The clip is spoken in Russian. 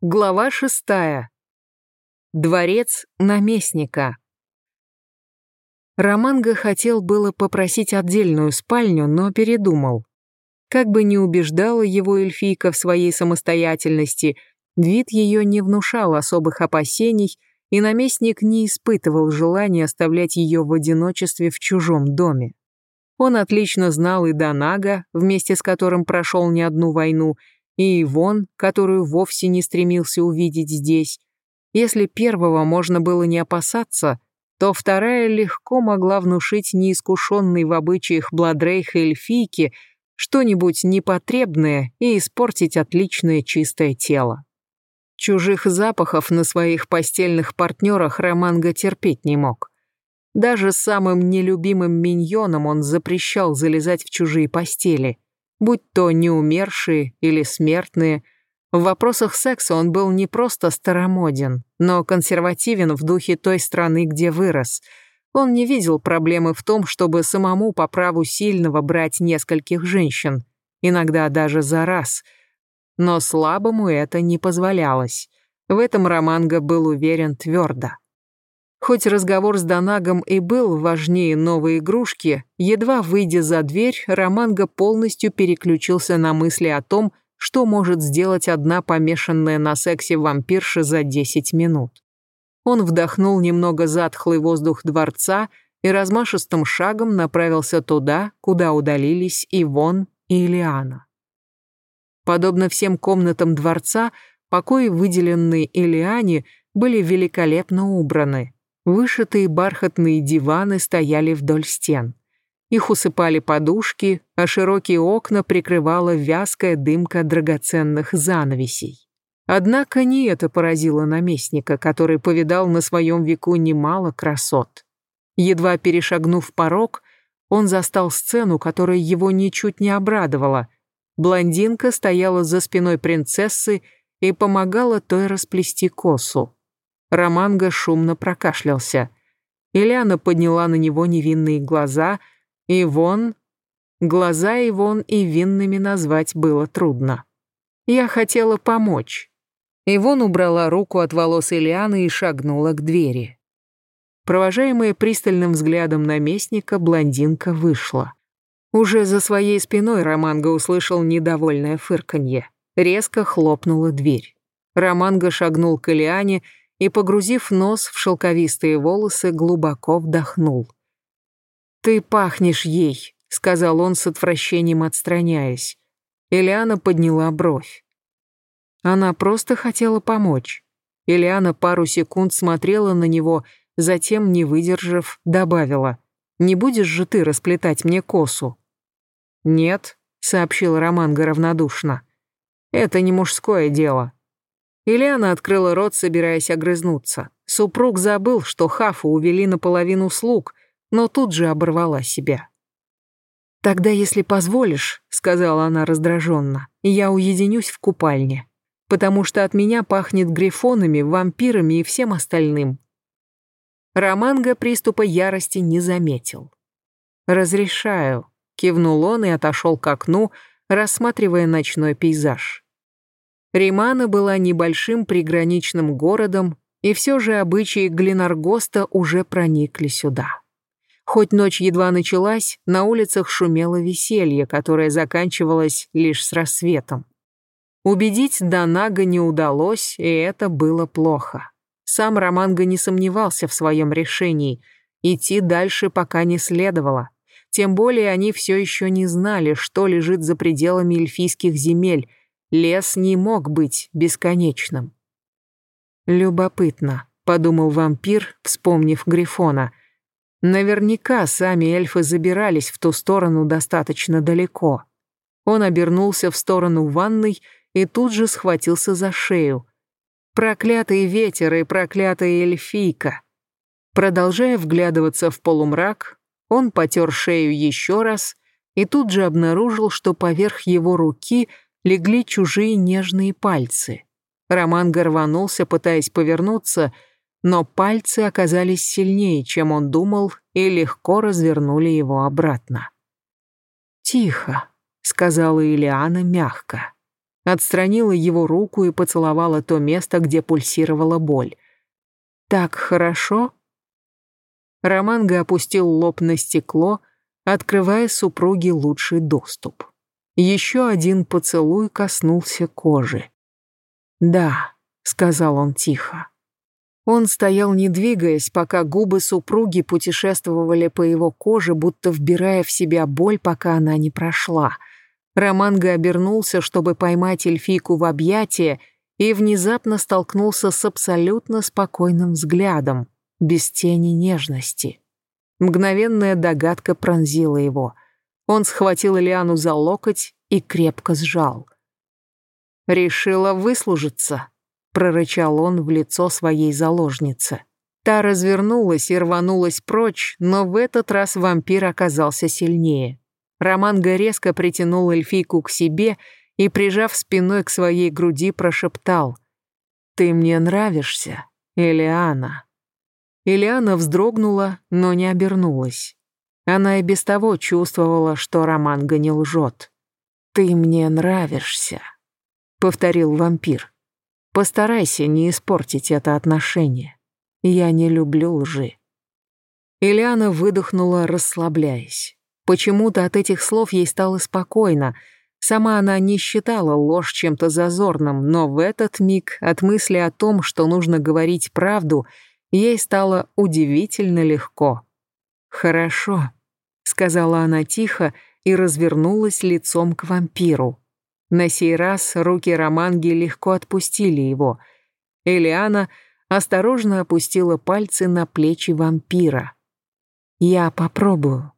Глава шестая. Дворец наместника. Романго хотел было попросить отдельную спальню, но передумал. Как бы ни убеждала его эльфийка в своей самостоятельности, вид ее не внушал особых опасений, и наместник не испытывал желания оставлять ее в одиночестве в чужом доме. Он отлично знал и Донага, вместе с которым прошел не одну войну, и Ивон, которую вовсе не стремился увидеть здесь. Если первого можно было не опасаться, то вторая легко могла внушить неискушенной в обычаях Бладрейха эльфийке что-нибудь непотребное и испортить отличное чистое тело. Чужих запахов на своих постельных партнерах Романго терпеть не мог. Даже самым нелюбимым миньоном он запрещал залезать в чужие постели – будь то неумершие или смертные. В вопросах секса он был не просто старомоден, но консервативен в духе той страны, где вырос. Он не видел проблемы в том, чтобы самому по праву сильного брать нескольких женщин, иногда даже за раз. Но слабому это не позволялось. В этом Романго был уверен твердо. Хоть разговор с Донагом и был важнее новой игрушки, едва выйдя за дверь, Романго полностью переключился на мысли о том, что может сделать одна помешанная на сексе вампирша за 10 минут. Он вдохнул немного затхлый воздух дворца и размашистым шагом направился туда, куда удалились Ивон и Илиана. Подобно всем комнатам дворца, покои, выделенные Илиане, были великолепно убраны – Вышитые бархатные диваны стояли вдоль стен. Их усыпали подушки, а широкие окна прикрывала вязкая дымка драгоценных занавесей. Однако не это поразило наместника, который повидал на своем веку немало красот. Едва перешагнув порог, он застал сцену, которая его ничуть не обрадовала. Блондинка стояла за спиной принцессы и помогала той расплести косу. Романго шумно прокашлялся. Ильяна подняла на него невинные глаза, и вон... Глаза и вон и винными назвать было трудно. Я хотела помочь. Ивон убрала руку от волос Ильяны и шагнула к двери. Провожаемая пристальным взглядом наместника, блондинка вышла. Уже за своей спиной Романго услышал недовольное фырканье. Резко хлопнула дверь. Романго шагнул к Ильяне и, погрузив нос в шелковистые волосы, глубоко вдохнул. «Ты пахнешь ей», — сказал он с отвращением отстраняясь. Элиана подняла бровь. Она просто хотела помочь. Элиана пару секунд смотрела на него, затем, не выдержав, добавила. «Не будешь же ты расплетать мне косу?» «Нет», — сообщил Романго равнодушно. «Это не мужское дело. Ильяна открыла рот, собираясь огрызнуться. Супруг забыл, что Хафу увели наполовину слуг, но тут же оборвала себя. «Тогда, если позволишь», — сказала она раздраженно, — «я уединюсь в купальне, потому что от меня пахнет грифонами, вампирами и всем остальным». Романго приступа ярости не заметил. «Разрешаю», — кивнул он и отошел к окну, рассматривая ночной пейзаж. Римана была небольшим приграничным городом, и все же обычаи Глинаргоста уже проникли сюда. Хоть ночь едва началась, на улицах шумело веселье, которое заканчивалось лишь с рассветом. Убедить Донага не удалось, и это было плохо. Сам Романго не сомневался в своем решении, идти дальше пока не следовало. Тем более они все еще не знали, что лежит за пределами эльфийских земель, Лес не мог быть бесконечным. «Любопытно», — подумал вампир, вспомнив Грифона. «Наверняка сами эльфы забирались в ту сторону достаточно далеко». Он обернулся в сторону ванной и тут же схватился за шею. Проклятый ветер и проклятая эльфийка. Продолжая вглядываться в полумрак, он потер шею еще раз и тут же обнаружил, что поверх его руки — легли чужие нежные пальцы. Роман горванулся, пытаясь повернуться, но пальцы оказались сильнее, чем он думал, и легко развернули его обратно. «Тихо», — сказала Илиана мягко. отстранила его руку и поцеловала то место, где пульсировала боль. «Так хорошо?» Романго опустил лоб на стекло, открывая супруге лучший доступ. Еще один поцелуй коснулся кожи. «Да», — сказал он тихо. Он стоял не двигаясь, пока губы супруги путешествовали по его коже, будто вбирая в себя боль, пока она не прошла. Романго обернулся, чтобы поймать эльфийку в объятия, и внезапно столкнулся с абсолютно спокойным взглядом, без тени нежности. Мгновенная догадка пронзила его. Он схватил Лиану за локоть и крепко сжал. «Решила выслужиться», прорычал он в лицо своей заложницы. Та развернулась и рванулась прочь, но в этот раз вампир оказался сильнее. Романго резко притянул эльфийку к себе и, прижав спиной к своей груди, прошептал «Ты мне нравишься, Элиана». Элиана вздрогнула, но не обернулась. Она и без того чувствовала, что Романго не лжет. «Ты мне нравишься», — повторил вампир. Постарайся не испортить это отношение. Я не люблю лжи». Ильяна выдохнула, расслабляясь. Почему-то от этих слов ей стало спокойно. Сама она не считала ложь чем-то зазорным, но в этот миг от мысли о том, что нужно говорить правду, ей стало удивительно легко. «Хорошо», — сказала она тихо и развернулась лицом к вампиру. На сей раз руки Романги легко отпустили его. Элиана осторожно опустила пальцы на плечи вампира. «Я попробую»,